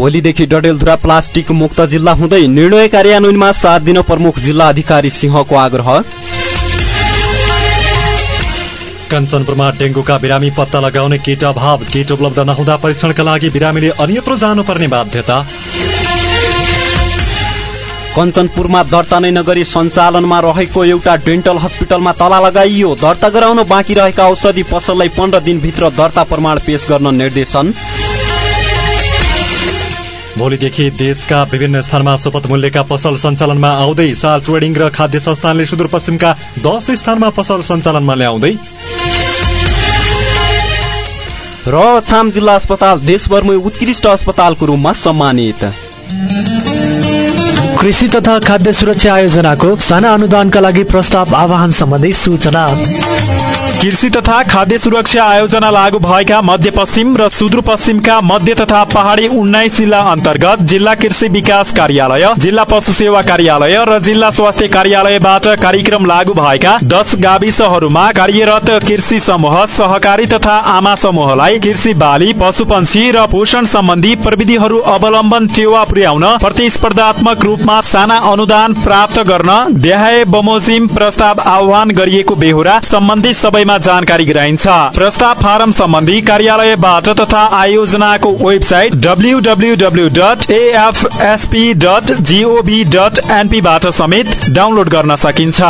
भोलिदेखि डडेलधुरा प्लास्टिक मुक्त जिल्ला हुँदै निर्णय कार्यान्वयनमा साथ दिन प्रमुख जिल्ला अधिकारी सिंहको आग्रह। कञ्चनपुरमा डेंगूका बिरामी पत्ता लगाउने किट अभाव किट उपलब्ध नहुँदा परीक्षणका लागि बिरामीले अन्यत्र जानुपर्ने बाध्यता। कञ्चनपुरमा दर्ता नै नगरी सञ्चालनमा रहेको एउटा डेन्टल हस्पिटलमा तला लगाइयो। दर्ता गराउन बाँकी रहेका औषधि पसललाई पन्ध्र दिनभित्र दर्ता प्रमाण पेश गर्न निर्देशन। भोलिदेखि देशका विभिन्न स्थानमा शपथ मूल्यका पसल सञ्चालनमा आउँदै साल ट्रेडिङ र खाद्य संस्थानले सुदूरपश्चिमका दश स्थानमा पसल सञ्चालनमा ल्याउँदै। र छाम जिल्ला अस्पताल देशभरमै उत्कृष्ट अस्पतालको रूपमा सम्मानित। कृषि तथा खाद्य सुरक्षा आयोजनाको साना अनुदानका लागि प्रस्ताव आह्वान सम्बन्धी सूचना। कृषि तथा खाद्य सुरक्षा आयोजना लागू भएका मध्यपश्चिम र सुदूरपश्चिमका मध्य तथा पहाडी उन्नाइस जिल्ला अन्तर्गत जिल्ला कृषि विकास कार्यालय जिल्ला पशु सेवा कार्यालय र जिल्ला स्वास्थ्य कार्यालयबाट कार्यक्रम लागू भएका दस गाविसहरूमा कार्यरत कृषि समूह सहकारी तथा आमा समूहलाई कृषि बाली पशुपन्छी र पोषण सम्बन्धी प्रविधिहरू अवलम्बन टेवा पुर्याउन प्रतिस्पर्धात्मक रूपमा साना अनुदान प्राप्त गर्न देहाय बमोजिम प्रस्ताव आह्वान गरिएको बेहोरा सम्बन्धित सबैमा जानकारी गराइन्छ। प्रस्ताव फारम सम्बन्धी कार्यालयबाट तथा आयोजनाको वेबसाइट एनपीबाट समेत डाउनलोड गर्न सकिन्छ।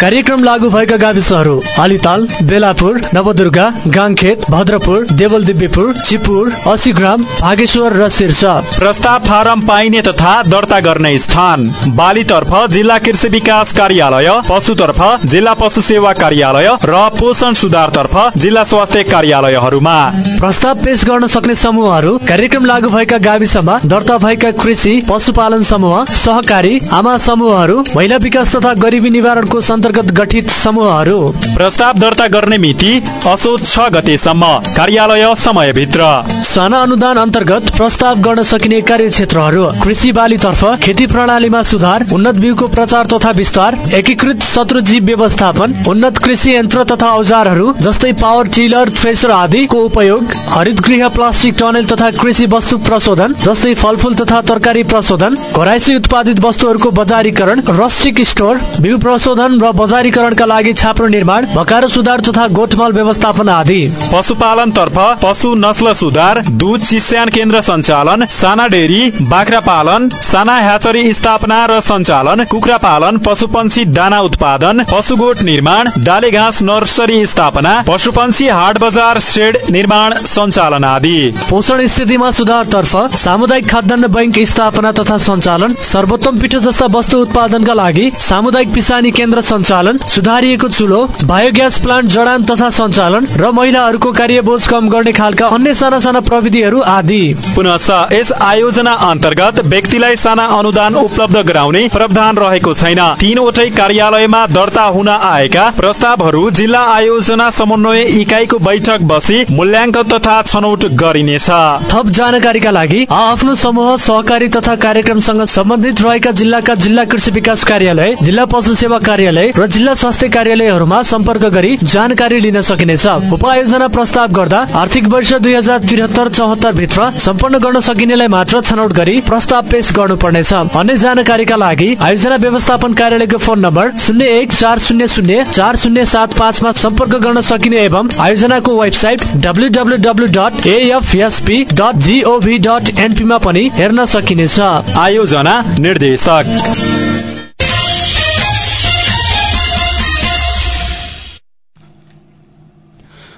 कार्यक्रम लागू भएका गाविसहरू अलिताल बेलापुर नवदुर्गा गाङखेत भद्रपुर देवलदिव्यपुर चिपुर असीग्राम भागेश्वर र शीर्ष प्रस्ताव फारम पाइने तथा दर्ता गर्ने स्थान। बालीतर्फ जिल्ला कृषि विकास कार्यालय पशुतर्फ जिल्ला पशु सेवा कार्यालय र पोषण सुधारतर्फ जिल्ला स्वास्थ्य कार्यालयहरूमा। प्रस्ताव पेश गर्न सक्ने समूहहरू कार्यक्रम लागू भएका गाविसमा दर्ता भएका कृषि पशुपालन समूह सहकारी आमा समूहहरू महिला विकास तथा गरिबी निवारणको अन्तर्गत गठित समूहहरू। प्रस्ताव दर्ता गर्ने मिति असोज छ गतेसम्म। कार्यालय समयभित्र। साना अनुदान अन्तर्गत प्रस्ताव गर्न सकिने कार्यक्षेत्रहरू कृषि बालीतर्फ खेती प्रणालीमा सुधार उन्नत बिउको प्रचार तथा विस्तार एकीकृत शत्रुजीव व्यवस्थापन उन्नत कृषि यन्त्र तथा औजारहरू जस्तै पावर टिलर थ्रेसर आदिको उपयोग हरित गृह प्लास्टिक टनेल तथा कृषि वस्तु प्रशोधन जस्तै फलफुल तथा तरकारी प्रशोधन घराइसी उत्पादित वस्तुहरूको बजारीकरण रस्टिक स्टोर बिउ प्रशोधन र बजारीकरणका लागि छाप्रो निर्माण भकारो सुधार तथा गोठमल व्यवस्थापन आदि। पशुपालन तर्फ पशु नस्ल सुधार दुध चिस्यान केन्द्र सञ्चालन साना डेरी बाख्रा पालन साना ह्याचरी स्थापना र सञ्चालन कुखुरा पालन पशुपन्छी दाना उत्पादन पशुगोठ निर्माण डाले घाँस नर्सरी स्थापना पशुपन्छी हाट बजार सेड निर्माण सञ्चालन आदि। पोषण स्थितिमा सुधार तर्फ सामुदायिक खाद्यान्न बैंक स्थापना तथा सञ्चालन सर्वोत्तम पिठो जस्ता वस्तु उत्पादनका लागि सामुदायिक पिसानी केन्द्र सञ्चालन सुधारिएको चुलो बायोग्यास प्लान्ट जडान तथा सञ्चालन र महिलाहरूको कार्यबोझ कम गर्ने खालका अन्य साना साना प्रविधिहरू आदि। पुनः यस आयोजना अन्तर्गत व्यक्तिलाई साना अनुदान उपलब्ध गराउने प्रावधान रहेको छैन। तीनवटै कार्यालयमा दर्ता हुन आएका प्रस्तावहरू जिल्ला आयोजना समन्वय इकाइको बैठक बसी मूल्याङ्कन तथा छनौट गरिनेछ। थप जानकारीका लागि आफ्नो समूह सहकारी तथा कार्यक्रमसँग सम्बन्धित रहेका जिल्लाका जिल्ला कृषि विकास कार्यालय जिल्ला पशु सेवा कार्यालय र जिल्ला स्वास्थ्य कार्यालयहरूमा सम्पर्क गरी जानकारी लिन सकिनेछ। उपायोजना प्रस्ताव गर्दा आर्थिक वर्ष दुई हजार त्रिहत्तर चौहत्तर भित्र सम्पन्न गर्न सकिनेलाई मात्र छनौट गरी प्रस्ताव पेश गर्नुपर्नेछ। अन्य जानकारीका लागि आयोजना व्यवस्थापन कार्यालयको फोन नम्बर शून्य एक चार शून्य शून्य चार शून्य सात पाँचमा सम्पर्क गर्न सकिने एवं आयोजनाको website W W W dot A F S P dot G O V dot एनपीमा पनि हेर्न सकिनेछ। आयोजना निर्देशक।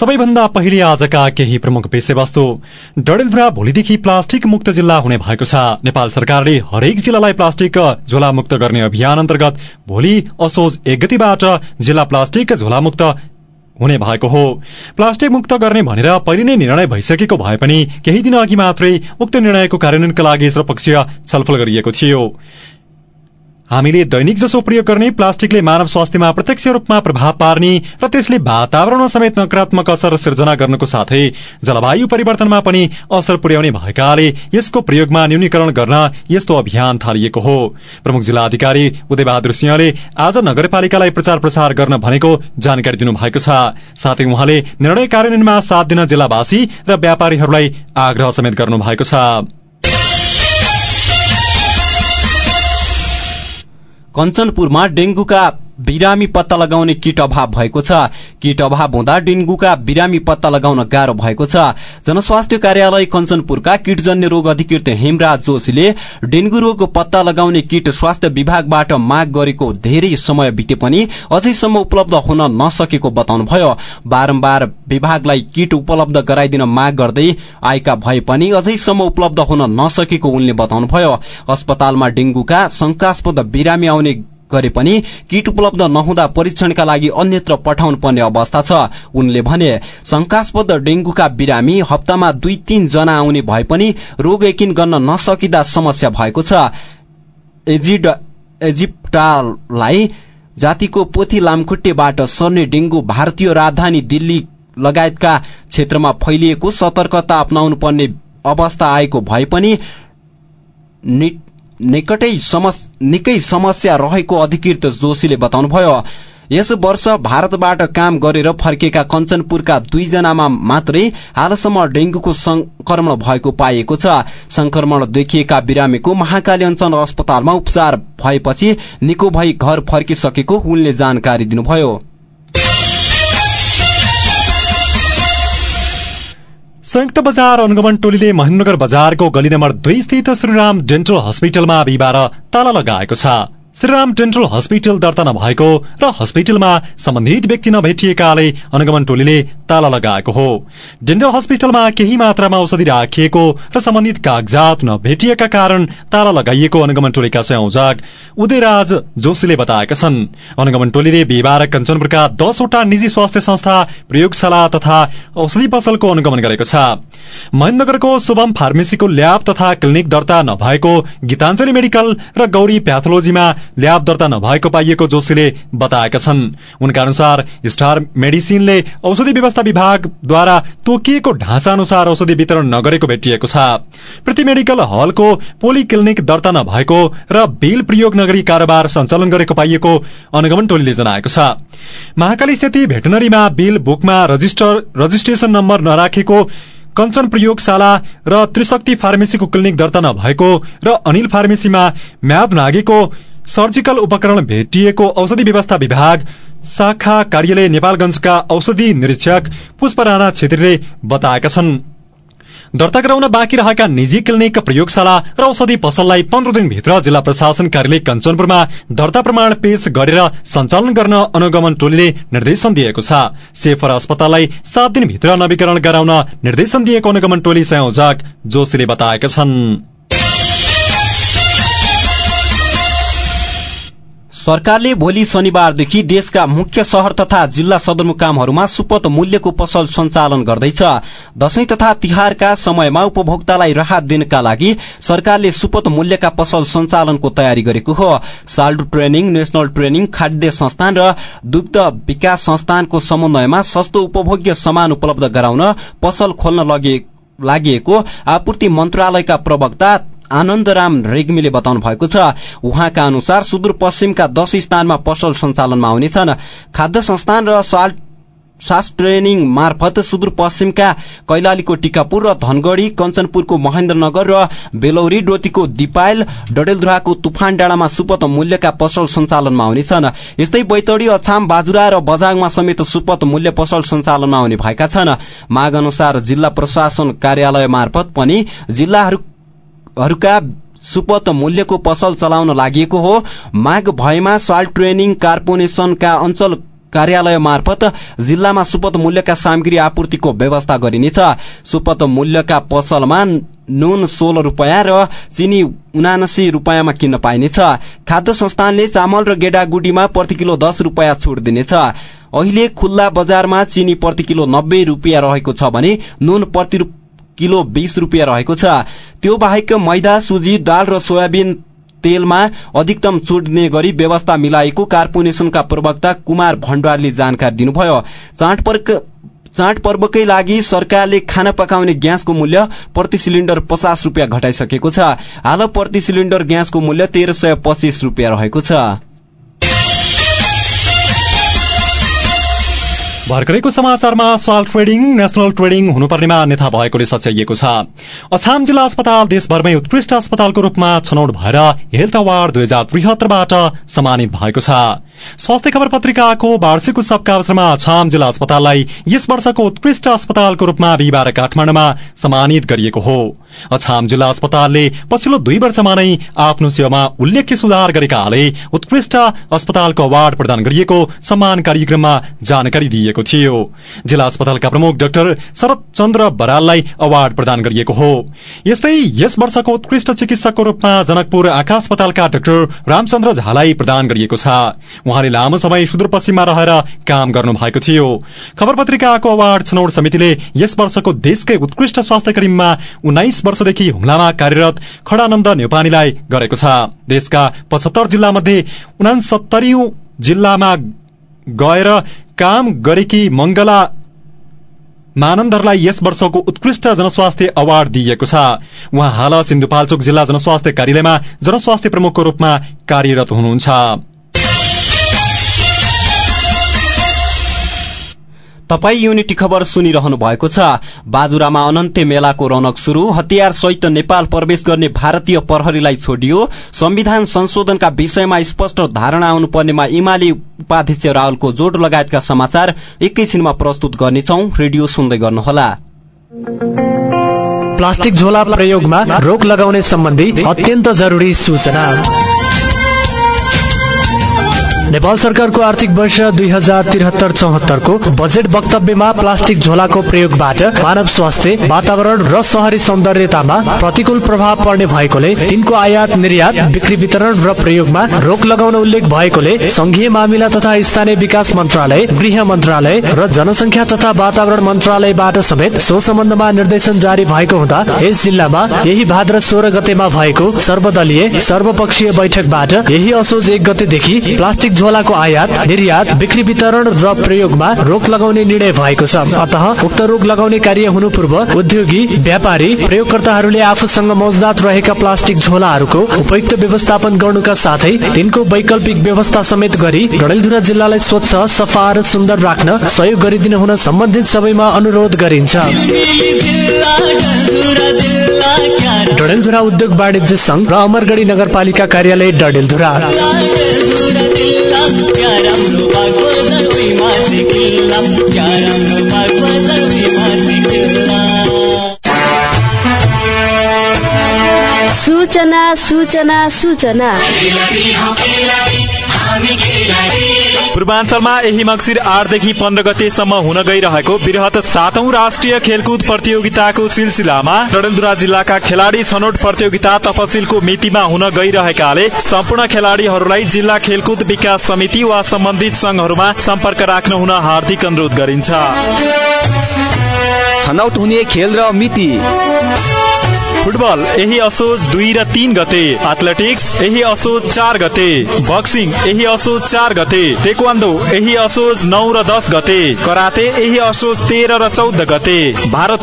सबैभन्दा पहिले आजका केही प्रमुख विषयवस्तु डडेलधुरा भोलिदेखि प्लास्टिक मुक्त जिल्ला हुने भएको छ। नेपाल सरकारले हरेक जिल्लालाई प्लास्टिक झोला मुक्त गर्ने अभियान अन्तर्गत भोलि असोज एक गतिबाट जिल्ला प्लास्टिक झोला मुक्त हुने भएको हो। प्लास्टिक मुक्त गर्ने भनेर पहिले नै निर्णय भइसकेको भए पनि केही दिन अघि मात्रै उक्त निर्णयको कार्यान्वयनका लागि सर्वपक्षीय छलफल गरिएको थियो। हामीले दैनिक जसो प्रयोग गर्ने प्लास्टिकले मानव स्वास्थ्यमा प्रत्यक्ष रूपमा प्रभाव पार्ने र त्यसले वातावरणमा समेत नकारात्मक असर सिर्जना गर्नुको साथै जलवायु परिवर्तनमा पनि असर पुर्याउने भएकाले यसको प्रयोगमा न्यूनीकरण गर्न यस्तो अभियान थालिएको हो। प्रमुख जिल्ला अधिकारी उदयबहादुर सिंहले आज नगरपालिकालाई प्रचार प्रसार गर्न भनेको जानकारी दिनुभएको छ। साथै उहाँले निर्णय कार्यान्वयनमा साथ दिन जिल्लावासी र व्यापारीहरूलाई आग्रह समेत गर्नु भएको छ। कञ्चनपुरमा डेंगूका बिरामी पत्ता लगाउने किट अभाव भएको छ। किट अभाव हुँदा डेंगूका बिरामी पत्ता लगाउन गाह्रो भएको छ। जनस्वास्थ्य कार्यालय कञ्चनपुरका किटजन्य रोग अधिकृत हेमराज जोशीले डेंगू रोग पत्ता लगाउने किट स्वास्थ्य विभागबाट माग गरेको धेरै समय बिते पनि अझैसम्म उपलब्ध हुन नसकेको बताउनुभयो। बारम्बार विभागलाई किट उपलब्ध गराइदिन माग गर्दै आएका भए पनि अझैसम्म उपलब्ध हुन नसकेको उनले बताउनुभयो। अस्पतालमा डेंगूका शंकास्पद बिरामी आउने गरे पनि किट उपलब्ध नहुँदा परीक्षणका लागि अन्यत्र पठाउनु पर्ने अवस्था छ। उनले भने शंकास्पद डेंगूका बिरामी हप्तामा दुई तीन जना आउने भए पनि रोग यकिन गर्न नसकिँदा समस्या भएको छ। एजिप्टालाई जातिको पोथी लामखुट्टेबाट सर्ने डेंगू भारतीय राजधानी दिल्ली लगायतका क्षेत्रमा फैलिएको सतर्कता अपनाउनु पर्ने अवस्था आएको भए पनि निकै समस्या रहेको अधिकृत जोशीले बताउनुभयो। यस वर्ष भारतबाट काम गरेर फर्केका कञ्चनपुरका दुईजनामा मात्रै हालसम्म डेंगूको संक्रमण भएको पाइएको छ। संक्रमण देखिएका बिरामीको महाकाली अञ्चल अस्पतालमा उपचार भएपछि निको भई घर फर्किसकेको उनले जानकारी दिनुभयो। संयुक्त बजार अनुगमन टोलीले महेन्द्रनगर बजारको गली नम्बर दुई स्थित श्रीराम डेन्टल हस्पिटलमा बिहिबार ताला लगाएको छ। श्रीराम डेन्टल हस्पिटल दर्ता नभएको र हस्पिटलमा सम्बन्धित व्यक्ति नभेटिएकाले अनुगमन टोलीले ताला लगाएको हो। डेन्टल हस्पिटलमा केही मात्रामा औषधि राखिएको र सम्बन्धित कागजात नभेटिएका कारण ताला लगाइएको अनुगमन टोलीका संयोजक उदयराज जोशीले बताएका छन्। अनुगमन टोलीले बिहिबार कञ्चनपुरका दसवटा निजी स्वास्थ्य संस्था प्रयोगशाला तथा औषधि पसलको अनुगमन गरेको छ। महेन्द्रगरको शुभम फार्मेसीको ल्याब तथा क्लिनिक दर्ता नभएको गीताञ्जली मेडिकल र गौरी प्याथोलोजीमा ल्याब दर्ता नभएको पाइएको जोशीले बताएका छन्। उनका अनुसार स्टार मेडिसिनले औषधि व्यवस्था विभागद्वारा तोकिएको ढाँचा अनुसार औषधि वितरण नगरेको भेटिएको छ। प्रति मेडिकल हलको पोलिक्लिनिक दर्ता नभएको र बिल प्रयोग नगरी कारोबार सञ्चालन गरेको पाइएको अनुगमन टोलीले जनाएको छ। महाकाली सेती भेटनरीमा बिल बुकमा रजिस्ट्रेशन नम्बर नराखेको कञ्चन प्रयोगशाला र त्रिशक्ति फार्मेसीको क्लिनिक दर्ता नभएको र अनिल फार्मेसीमा म्याद नागेको सर्जिकल उपकरण भेटिएको औषधि व्यवस्था विभाग शाखा कार्यालय नेपालगंजका औषधि निरीक्षक पुष्प राणा छेत्रीले बताएका छन्। दर्ता गराउन बाँकी रहेका निजी क्लिनिक प्रयोगशाला र औषधि पसललाई पन्ध्र दिनभित्र जिल्ला प्रशासन कार्यालय कञ्चनपुरमा दर्ता प्रमाण पेश गरेर सञ्चालन गर्न अनुगमन टोलीले निर्देशन दिएको छ। सेफर अस्पताललाई सात दिनभित्र नवीकरण गराउन निर्देशन दिएको अनुगमन टोली संयोजक जोशीले बताएका छन्। सरकारले भोलि शनिबारदेखि देशका मुख्य शहर तथा जिल्ला सदरमुकामहरूमा सुपथ मूल्यको पसल सञ्चालन गर्दैछ। दशैं तथा तिहारका समयमा उपभोक्तालाई राहत दिनका लागि सरकारले सुपथ मूल्यका पसल सञ्चालनको तयारी गरेको हो। साल्डु ट्रेनिङ नेशनल ट्रेनिङ खाद्य संस्थान र दुग्ध विकास संस्थानको समन्वयमा सस्तो उपभोग्य सामान उपलब्ध गराउन पसल खोल्न लागि आपूर्ति मन्त्रालयका प्रवक्ता आनन्दराम रेग्मीले बताउनु भएको छ उहाँका अनुसार सुदूरपश्चिमका दश स्थानमा पसल सञ्चालनमा आउनेछन्। खाद्य संस्थान र सास ट्रेनिङ मार्फत सुदूरपश्चिमका कैलालीको टिकापुर र धनगढ़ी कञ्चनपुरको महेन्द्रनगर र बेलौरी डोटीको दिपायल डडेलधुराको तुफान डाँडामा सुपथ मूल्यका पसल सञ्चालनमा आउनेछन्। यस्तै बैतडी अछाम बाजुरा र बजाङमा समेत सुपथ मूल्य पसल सञ्चालनमा आउने भएका छन्। माग अनुसार जिल्ला प्रशासन कार्यालय मार्फत पनि जिल्लाहरू हरूका सुपथ मूल्यको पसल चलाउन लागि हो। माग भएमा साल ट्रेनिङ कार्पोरेशनका अञ्चल कार्यालय मार्फत जिल्लामा सुपथ मूल्यका सामग्री आपूर्तिको व्यवस्था गरिनेछ। सुपथ मूल्यका पसलमा नुन सोह्र रूपियाँ र चिनी उनासी रूपियाँमा किन्न पाइनेछ। खाद्य संस्थानले चामल र गेडागुडीमा प्रति किलो दस रूपियाँ छुट दिनेछ। अहिले खुल्ला बजारमा चिनी प्रति किलो नब्बे रूपियाँ रहेको छ भने नुन प्रति किलो बीस रूपियाँ रहेको छ। त्यो बाहेक मैदा सुजी दाल र सोयाबिन तेलमा अधिकतम छुट दिने गरी व्यवस्था मिलाएको कार्पोरेशनका प्रवक्ता कुमार भण्डारले जानकारी दिनुभयो। चाँड पर्वकै लागि सरकारले खाना पकाउने ग्यासको मूल्य प्रति सिलिण्डर पचास रूपियाँ घटाइसकेको छ। हाल प्रति सिलिण्डर ग्यासको मूल्य तेह्र सय पच्चीस रूपियाँ रहेको छ। भर्खरैको समाचारमा स्वाल ट्रेडिङ नेशनल ट्रेडिङ हुनुपर्नेमा अन्यथा भएकोले सच्याइएको छ। अछाम जिल्ला अस्पताल देशभरमै उत्कृष्ट अस्पतालको रूपमा छनौट भएर हेल्थ अवार्ड दुई हजार त्रिहत्तरबाट सम्मानित भएको छ। स्वास्थ्य खबर पत्रिकाको वार्षिक उत्सवका अवसरमा छाम जिल्ला अस्पताललाई यस वर्षको उत्कृष्ट अस्पतालको रूपमा बिहिबार काठमाडौँमा सम्मानित गरिएको हो। अछाम जिल्ला अस्पतालले पछिल्लो दुई वर्षमा नै आफ्नो सेवामा उल्लेख्य सुधार गरेकाले उत्कृष्ट अस्पतालको अवार्ड प्रदान गरिएको सम्मान कार्यक्रममा जानकारी दिइएको थियो। जिल्ला अस्पतालका प्रमुख डाक्टर शरद चन्द्र बराललाई अवार्ड प्रदान गरिएको हो। यस्तै यस वर्षको उत्कृष्ट चिकित्सकको रूपमा जनकपुर आँखा अस्पतालका डाक्टर रामचन्द्र झालाई प्रदान गरिएको छ। उहाँले लामो समय सुदूरपश्चिममा रहेर काम गर्नु भएको थियो। खबर पत्रिकाको अवार्ड छनौट समितिले यस वर्षको देशकै उत्कृष्ट स्वास्थ्य करिममा उन्नाइस वर्षदेखि हुम्लामा कार्यरत खडानन्द नेपालीलाई गरेको छ। देशका पचहत्तर जिल्ला मध्ये उनासत्तरी जिल्लामा गएर काम गरेकी मंगला मानन्दरलाई यस वर्षको उत्कृष्ट जनस्वास्थ्य अवार्ड दिइएको छ। उहाँ हाल सिन्धुपाल्चोक जिल्ला जनस्वास्थ्य कार्यालयमा जनस्वास्थ्य प्रमुखको रूपमा कार्यरत हुनुहुन्छ। तपाई युनिटी खबर सुनिरहनु भएको छ। बाजुरामा अनन्त्य मेलाको रौनक शुरू हतियार सहित नेपाल प्रवेश गर्ने भारतीय प्रहरीलाई छोडियो। संविधान संशोधनका विषयमा स्पष्ट धारणा आउनुपर्नेमा इमाली उपाध्यक्ष राहुलको जोड लगायतका समाचार एकैछिनमा प्रस्तुत गर्नेछौ। रेडियो सुन्दै गर्नुहोला। प्लास्टिक झोला प्रयोगमा रोक लगाउने सम्बन्धी अत्यन्त जरुरी सूचना। नेपाल सरकारको आर्थिक वर्ष दुई हजार त्रिहत्तर चौहत्तरको बजेट वक्तव्यमा प्लास्टिक झोलाको प्रयोगबाट मानव स्वास्थ्य वातावरण र शहरी सौन्दर्यतामा प्रतिकूल प्रभाव पर्ने भएकोले तिनको आयात निर्यात बिक्री वितरण र प्रयोगमा रोक लगाउन उल्लेख भएकोले संघीय मामिला तथा स्थानीय विकास मन्त्रालय गृह मन्त्रालय र जनसङ्ख्या तथा वातावरण मन्त्रालयबाट समेत सो सम्बन्धमा निर्देशन जारी भएको हुँदा यस जिल्लामा यही भाद्र सोह्र गतेमा भएको सर्वदलीय सर्वपक्षीय बैठकबाट यही असोज एक गतेदेखि प्लास्टिक झोलाको आयात निर्यात बिक्री वितरण र प्रयोगमा रोक लगाउने निर्णय भएको छ। अत उक्त रोक लगाउने कार्य हुनु पूर्व उद्योगी व्यापारी प्रयोगकर्ताहरूले आफूसँग मौजदात रहेका प्लास्टिक झोलाहरूको उपयुक्त व्यवस्थापन गर्नुका साथै तिनको वैकल्पिक व्यवस्था समेत गरी डडेलधुरा जिल्लालाई स्वच्छ सफा र सुन्दर राख्न सहयोग गरिदिनु हुन सम्बन्धित सबैमा अनुरोध गरिन्छ। डडेलधुरा उद्योग वाणिज्य संघ र अमरगढी नगरपालिका कार्यालय डडेलधुरा। राम्रो भागो दरोमा सिकिल्ला क्या राम्रो सूचना सूचना सूचना। पूर्वाञ्चलमा यही मक्सिर आठदेखि पन्ध्र गतेसम्म हुन गइरहेको वृहत सातौं राष्ट्रिय खेलकुद प्रतियोगिताको सिलसिलामा डडेलधुरा जिल्लाका खेलाडी छनौट प्रतियोगिता तपसिलको मितिमा हुन गइरहेकाले सम्पूर्ण खेलाड़ीहरूलाई जिल्ला खेलकुद विकास समिति वा सम्बन्धित संघहरूमा सम्पर्क राख्न हुन हार्दिक अनुरोध गरिन्छ। छनौट हुने खेल र मिति। फुटबल यही असोज दुई र तीन गते एथलेटिक्स यही असोज चार गते बक्सिङ यही असोज चार गते तेक्वान्दो यही असोज नौ र दस गते कराते यही असोज तेह्र र चौध गते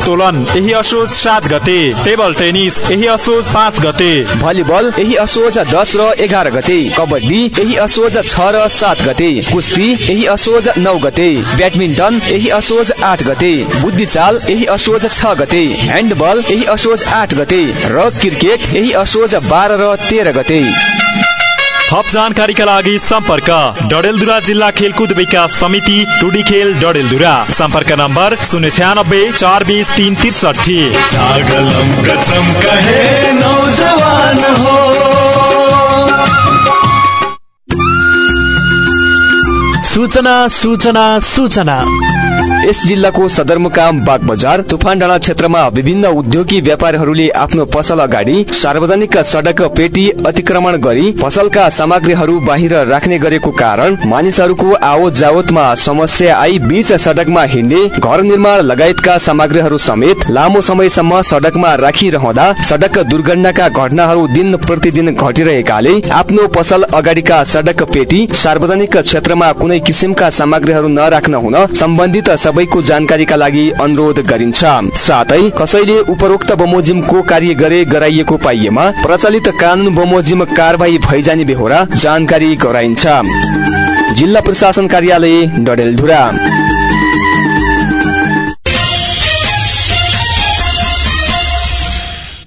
तोलन यही असोज सात गते टेबल टेनिस यही असोज पाँच गते भलिबल यही असोज दस र एघार गते कबड्डी यही असोज छ र सात गते कुस्ती यही असोज नौ गते ब्याडमिन्टन यही असोज आठ गते बुद्धिचाल यही असोज छ गते ह्यान्डबल यही असोज आठ गते र क्रिकेट यही असोज बाह्र र तेह्र गते। थप जानकारीका लागि सम्पर्क डडेलधुरा जिल्ला खेलकुद विकास समिति टुडी खेल डडेलधुरा। सम्पर्क नम्बर शून्य छ्यानब्बे चार बिस तिन त्रिसठी। सूचना सूचना सूचना। यस जिल्लाको सदरमुकाम बाग बजार तुफान डाँडा क्षेत्रमा विभिन्न उद्योगी व्यापारीहरूले आफ्नो पसल अगाडि सार्वजनिक सडक पेटी अतिक्रमण गरी पसलका सामग्रीहरू बाहिर राख्ने गरेको कारण मानिसहरूको आवत जावतमा समस्या आई। बीच सडकमा हिँड्ने घर निर्माण लगायतका सामग्रीहरू समेत लामो समयसम्म सडकमा राखिरहँदा सडक दुर्घटनाका घटनाहरू दिन प्रतिदिन घटिरहेकाले आफ्नो पसल अगाडिका सडक पेटी सार्वजनिक क्षेत्रमा कुनै किसिमका सामग्रीहरू नराख्न हुन सम्बन्धित सबैको जानकारीका लागि अनुरोध गरिन्छ। साथै कसैले उपरोक्त बमोजिमको कार्य गरे गराइएको पाइएमा प्रचलित कानून बमोजिम कारवाही भइजाने बेहोरा जानकारी गराइन्छ। जिल्ला प्रशासन कार्यालय डडेलधुरा।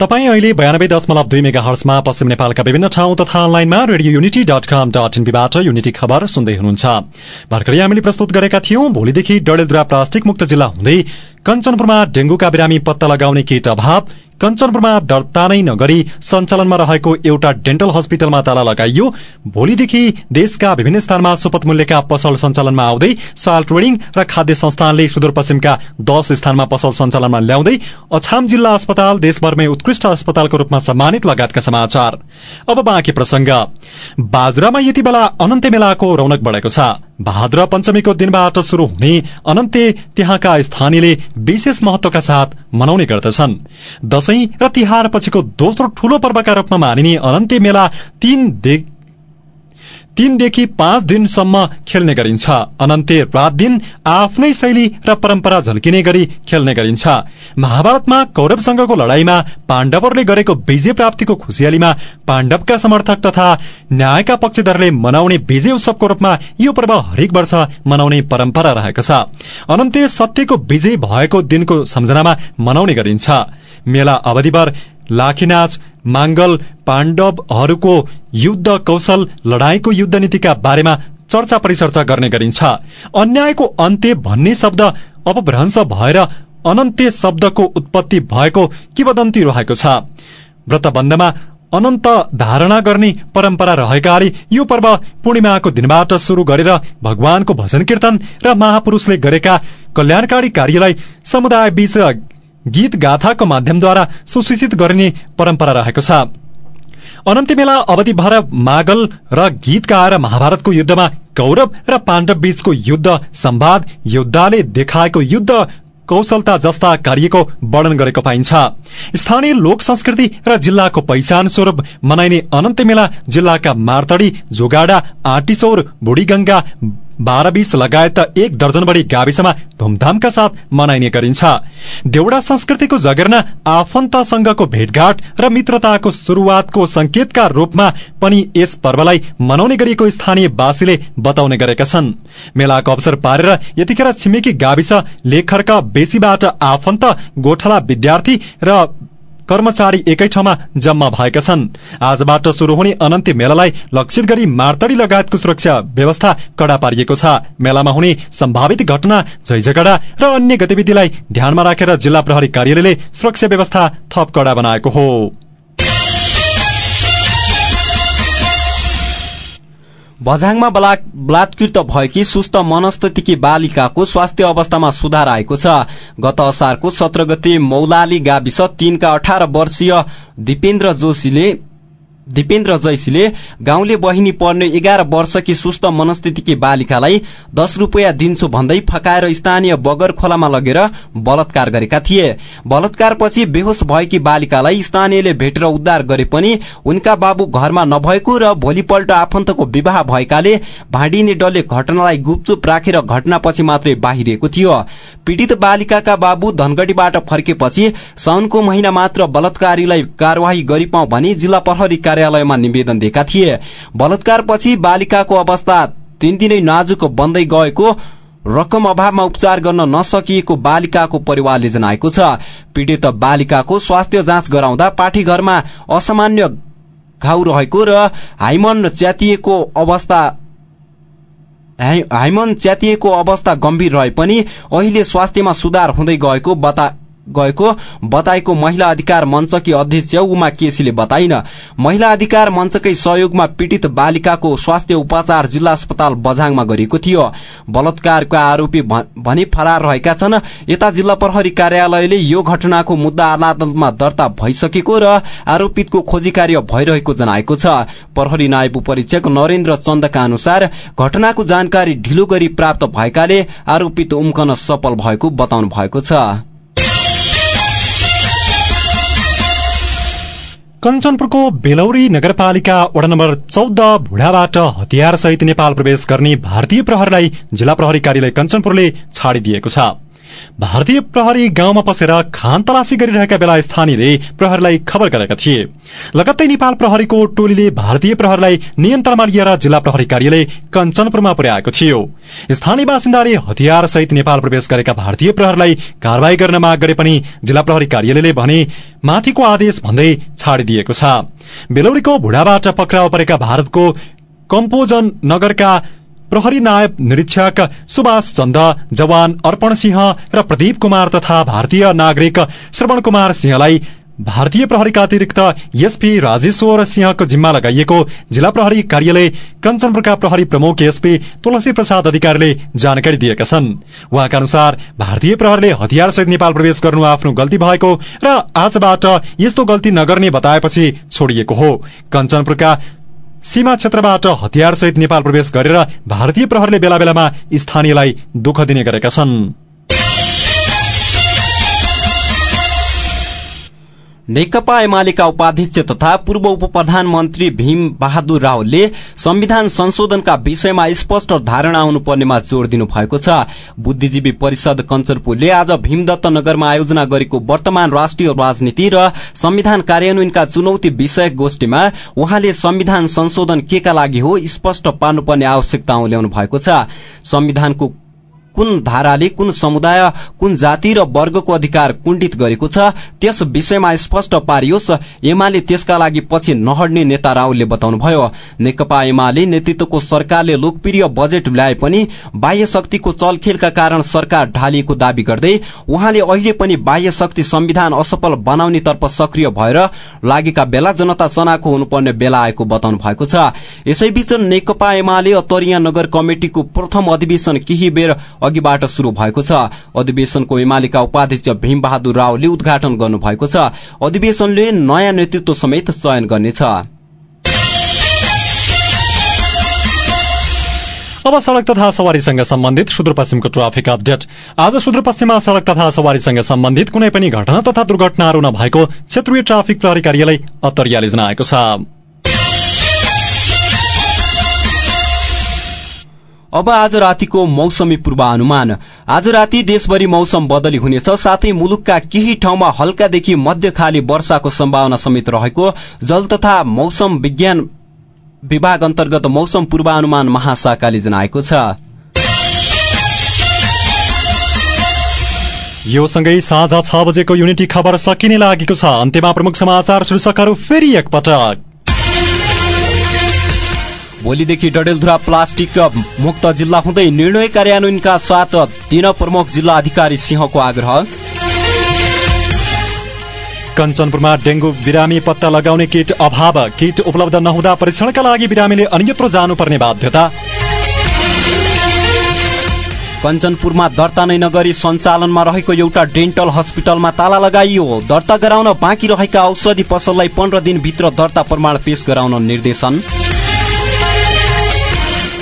तपाईँ अहिले बयानब्बे दशमलव दुई मेगा हर्समा पश्चिम नेपालका विभिन्न ठाउँ तथा अनलाइनमा radio unity dot com dot इनपीबाट unity खबर सुन्दै हुनुहुन्छ। भर्खरै हामीले प्रस्तुत गरेका थियौं भोलिदेखि डडेलधुरा प्लास्टिक मुक्त जिल्ला हुँदै कञ्चनपुरमा डेंगूका बिरामी पत्ता लगाउने किट अभाव। कञ्चनपुरमा दर्ता नै नगरी सञ्चालनमा रहेको एउटा डेन्टल हस्पिटलमा ताला लगाइयो। भोलिदेखि देशका विभिन्न स्थानमा सुपथ मूल्यका पसल सञ्चालनमा आउँदै साल ट्रेडिङ र खाद्य संस्थानले सुदूरपश्चिमका दश स्थानमा पसल सञ्चालनमा ल्याउँदै अछाम जिल्ला अस्पताल देशभरमै उत्कृष्ट अस्पतालको रूपमा सम्मानित लगायतका समाचार। अब बाँकी प्रसंग बाजुरामा यति बेला अनन्त मेलाको रौनक बढेको छ। भाद्र पञ्चमीको दिनबाट शुरू हुने अनन्ते त्यहाँका स्थानीयले विशेष महत्वका साथ मनाउने गर्दछन्। दशैं र तिहार पछिको दोस्रो ठूलो पर्वका रूपमा मानिने अनन्ते मेला तीन तीनदेखि पाँच दिनसम्म खेल्ने गरिन्छ। अनन्ते रात दिन आफ्नै शैली र परम्परा झल्किने गरी खेल्ने गरिन्छ। महाभारतमा कौरवसँगको लड़ाईमा पाण्डवहरूले गरेको विजय प्राप्तिको खुशियालीमा पाण्डवका समर्थक तथा न्यायका पक्षधरले मनाउने विजय उत्सवको रूपमा यो पर्व हरेक वर्ष मनाउने परम्परा रहेको छ। अनन्ते सत्यको विजय भएको दिनको सम्झनामा मनाउने गरिन्छ। मेला अवधिभर लाखीनाच माङ्गल पाण्डवहरूको युद्ध कौशल लडाईँको युद्ध नीतिका बारेमा चर्चा परिचर्चा गर्ने गरिन्छ। अन्यायको अन्त्य भन्ने शब्द अपभ्रंश भएर अनन्त्य शब्दको उत्पत्ति भएको किवदन्ती रहेको छ। व्रतबन्धमा अनन्त धारणा गर्ने परम्परा रहेकाले यो पर्व पूर्णिमाको दिनबाट शुरू गरेर भगवानको भजन कीर्तन र महापुरूषले गरेका कल्याणकारी कार्यलाई समुदाय बीच गीत गाथाको माध्यमद्वारा सुसूचित गरिने परम्परा रहेको छ। अनन्त मेला अवधिभर मागल र गीत गाएर महाभारतको युद्धमा कौरव र पाण्डव बीचको युद्ध सम्वाद योद्धाले देखाएको युद्ध कौशलता जस्ता कार्यको वर्णन गरेको पाइन्छ। स्थानीय लोक संस्कृति र जिल्लाको पहिचान स्वरूप मनाइने अनन्त मेला जिल्लाका मार्तडी जोगाडा आँटीचौर बुढीगंगा बाह्र बीस लगायत एक दर्जन बढ़ी गाविसमा धुमधामका साथ मनाइने गरिन्छ। देउडा संस्कृतिको जगेर्ना आफन्तसँगको भेटघाट र मित्रताको शुरूआतको संकेतका रूपमा पनि यस पर्वलाई मनाउने गरिएको स्थानीयवासीले बताउने गरेका छन्। मेलाको अवसर पारेर यतिखेर छिमेकी गाविस लेखरका बेसीबाट आफन्त गोठला विद्यार्थी र कर्मचारी एकै ठाउँमा जम्मा भएका छन्। आजबाट शुरू हुने अनन्ती मेलालाई लक्षित गरी मार्तडी लगायतको सुरक्षा व्यवस्था कड़ा पारिएको छ। मेलामा हुने सम्भावित घटना झैझगडा र अन्य गतिविधिलाई ध्यानमा राखेर जिल्ला प्रहरी कार्यालयले सुरक्षा व्यवस्था थप कड़ा बनाएको हो। बझाङमा बलात्कृत भएकी सुस्त मनस्थितिकी बालिकाको स्वास्थ्य अवस्थामा सुधार आएको छ। गत असारको सत्र गते मौलाली गाविस तीनका अठार वर्षीय दिपेन्द्र जोशीले दिपेन्द्र जैसीले गाउँले बहिनी पर्ने एघार वर्षकी सुस्त मनस्थितिकी बालिकालाई दस रूपियाँ दिन्छु भन्दै फकाएर स्थानीय बगर खोलामा लगेर बलात्कार गरेका थिए। बलात्कारपछि बेहोस भएकी बालिकालाई स्थानीयले भेटेर उद्धार गरे पनि उनका बाबु घरमा नभएको र भोलिपल्ट आफन्तको विवाह भएकाले भाँडिने डलले घटनालाई गुपचुप राखेर घटनापछि मात्रै बाहिरिएको थियो। पीड़ित बालिकाका बाबु धनगढ़ीबाट फर्केपछि साउनको महिना मात्र बलात्कारीलाई कार्यवाही गरिपाउ भनी जिल्ला प्रहरी कार्यालयमा निवेदन दिएका थिए। बलात्कारपछि बालिकाको अवस्था दिनदिनै नाजुक बन्दै गएको रकम अभावमा उपचार गर्न नसकिएको बालिकाको परिवारले जनाएको छ। पीड़ित बालिकाको स्वास्थ्य जाँच गराउँदा पाठीघरमा असामान्य घाउ रहेको र हाइमन च्यातिएको अवस्था हाइमन च्यातिएको अवस्था गम्भीर रहे पनि अहिले स्वास्थ्यमा सुधार हुँदै गएको गएको बताएको महिला अधिकार मञ्चकी अध्यक्ष उमा केसीले बताइन्। महिला अधिकार मञ्चकै सहयोगमा पीड़ित बालिकाको स्वास्थ्य उपचार जिल्ला अस्पताल बझाङमा गरिएको थियो। बलात्कारको आरोपी भनी फरार रहेका छन्। यता जिल्ला प्रहरी कार्यालयले यो घटनाको मुद्दा अदालतमा दर्ता भइसकेको र आरोपितको खोजी कार्य भइरहेको जनाएको छ। प्रहरी नायब परीक्षक नरेन्द्र चन्दका अनुसार घटनाको जानकारी ढिलो गरी प्राप्त भएकाले आरोपित उम्कन सफल भएको बताउनु भएको छ। कञ्चनपुरको बेलौरी नगरपालिका वडा नम्बर चौध भुडाबाट हतियार सहित नेपाल प्रवेश गर्ने भारतीय प्रहरीलाई जिल्ला प्रहरी कार्यालय कञ्चनपुरले छाडिदिएको छ। भारतीय प्रहरी गाउँमा पसेर खान तलासी गरिरहेका बेला स्थानीयले प्रहरीलाई खबर गरेका थिए। लगत्तै नेपाल प्रहरीको टोलीले भारतीय प्रहरीलाई नियन्त्रणमा लिएर जिल्ला प्रहरी कार्यालय कञ्चनपुरमा पुर्याएको थियो। स्थानीय बासिन्दाले हतियार सहित नेपाल प्रवेश गरेका भारतीय प्रहरीलाई कारवाही गर्न माग गरे पनि जिल्ला प्रहरी कार्यालयले भने माथिको आदेश भन्दै छाडिदिएको छ। बेलौरीको भुडाबाट पक्राउ परेका भारतको कम्पोजन नगरका प्रहरी नायब निरीक्षक सुभाष चन्द जवान अर्पण सिंह र प्रदीप कुमार तथा भारतीय नागरिक श्रवण कुमार सिंहलाई भारतीय प्रहरीका अतिरिक्त एसपी राजेश्वर सिंहको जिम्मा लगाइएको जिल्ला प्रहरी कार्यालय कञ्चनपुरका प्रहरी प्रमुख एसपी तुलसी प्रसाद अधिकारीले जानकारी दिएका छन्। उहाँका अनुसार भारतीय प्रहरीले हतियार सहित नेपाल प्रवेश गर्नु आफ्नो गल्ती भएको र आजबाट यस्तो गल्ती नगर्ने बताएपछि छोडिएको हो। कञ्चनपुरका सीमा क्षेत्रबाट हतियार सहित नेपाल प्रवेश गरेर भारतीय प्रहरले बेला बेलामा स्थानीयलाई दुःख दिने गरेका छन्। नेकपा एमालेका उपाध्यक्ष तथा पूर्व उप प्रधानमन्त्री भीम बहादुर रावलले संविधान संशोधनका विषयमा स्पष्ट धारणा आउनुपर्नेमा जोड़ दिनु भएको छ। बुद्धिजीवी परिषद कञ्चनपुरले आज भीमदत्त नगरमा आयोजना गरेको वर्तमान राष्ट्रिय राजनीति र संविधान कार्यान्वयनका चुनौती विषय गोष्ठीमा उहाँले संविधान संशोधन के लागि हो स्पष्ट पार्नुपर्ने आवश्यकता ल्याउनु भएको छ। संविधानको कुन धाराले कुन समुदाय कुन जाति र वर्गको अधिकार कुण्डित गरेको छ त्यस विषयमा स्पष्ट पारियोस्। एमाले त्यसका लागि पछि नहड्ने नेता राहुलले बताउनुभयो। नेकपा एमाले नेतृत्वको सरकारले लोकप्रिय बजेट ल्याए पनि बाह्य शक्तिको चलखेलका कारण सरकार ढालिएको दावी गर्दै उहाँले अहिले पनि बाह्य शक्ति संविधान असफल बनाउने तर्फ सक्रिय भएर लागेका बेला जनता चनाको हुनुपर्ने बेला आएको बताउनु भएको छ। यसैबीच नेकपा एमाले अतरिया नगर कमिटिको प्रथम अधिवेशन केही बेर अघिबाट शुरू भएको छ। अधिवेशनको एमालेका उपाध्यक्ष भीम बहादुर रावले उद्घाटन गर्नुभएको छ। अधिवेशनले नयाँ नेतृत्व समेत चयन गर्नेछ। अब सड़क तथा सवारीसँग सम्बन्धित सुदूरपश्चिमको ट्राफिक अपडेट। आज सुदूरपश्चिममा सड़क तथा सवारीसँग सम्बन्धित कुनै पनि घटना तथा दुर्घटनाहरू नभएको क्षेत्रीय ट्राफिक प्रहरी कार्यालय अत्तरियाले जनाएको छ। अब आज रातिको मौसमी पूर्वानुमान। आज राति देशभरि मौसम बदली हुनेछ साथै मुलुकका केही ठाउँमा हल्कादेखि मध्य खाली वर्षाको सम्भावना समेत रहेको जल तथा मौसम विज्ञान विभाग अन्तर्गत मौसम पूर्वानुमान महाशाखाले जनाएको छ। यो सँगै साँझ छ बजेको युनिटी खबर सकिने लागेको छ। अन्त्यमा प्रमुख समाचार शीर्षकहरू फेरि एकपटक। भोलिदेखि डडेलधुरा प्लास्टिक मुक्त जिल्ला हुँदै निर्णय कार्यान्वयनका साथ दिन प्रमुख जिल्ला अधिकारी सिंहको आग्रह। कञ्चनपुरमा डेंगू बिरामी पत्ता लगाउने किट अभाव। किट उपलब्ध नहुँदा परीक्षणका लागि बिरामीले अन्यत्र जानुपर्ने बाध्यता। कञ्चनपुरमा दर्ता नै नगरी सञ्चालनमा रहेको एउटा डेन्टल हस्पिटलमा ताला लगाइयो। दर्ता गराउन बाँकी रहेका औषधि पसललाई पन्ध्र दिनभित्र दर्ता प्रमाण पेश गराउन निर्देशन।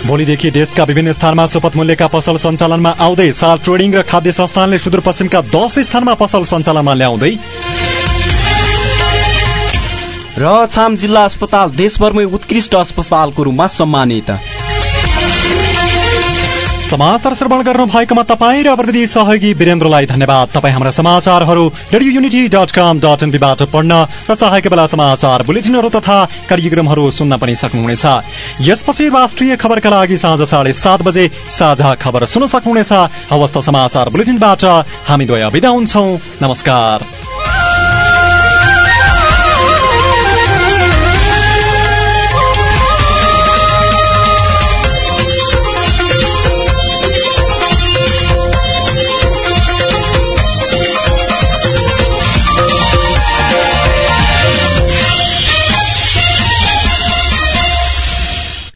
भोलिदेखि देशका विभिन्न स्थानमा सुपथ मूल्यका पसल सञ्चालनमा आउँदै साल ट्रेडिङ र खाद्य संस्थानले सुदूरपश्चिमका दश स्थानमा पसल सञ्चालनमा ल्याउँदै र छाम जिल्ला अस्पताल देशभरमै उत्कृष्ट अस्पतालको रूपमा सम्मानित। समाचार श्रवण गर्नु भएकोमा तपाईँ र प्रविधि सहयोगी वीरेन्द्रलाई धन्यवाद। तपाईँ हाम्रा समाचारहरू radio unity dot com dot एनपीबाट पढ्न र चाहेको बेला समाचार बुलेटिनहरू तथा कार्यक्रमहरू सुन्न पनि सक्नुहुनेछ। यसपछि राष्ट्रिय खबरका लागि साँझ साढे सात बजे साझा खबर सुन्न सक्नुहुनेछ। अवस्था समाचार बुलेटिनबाट हामी द्वय विदा हुन्छौ। नमस्कार।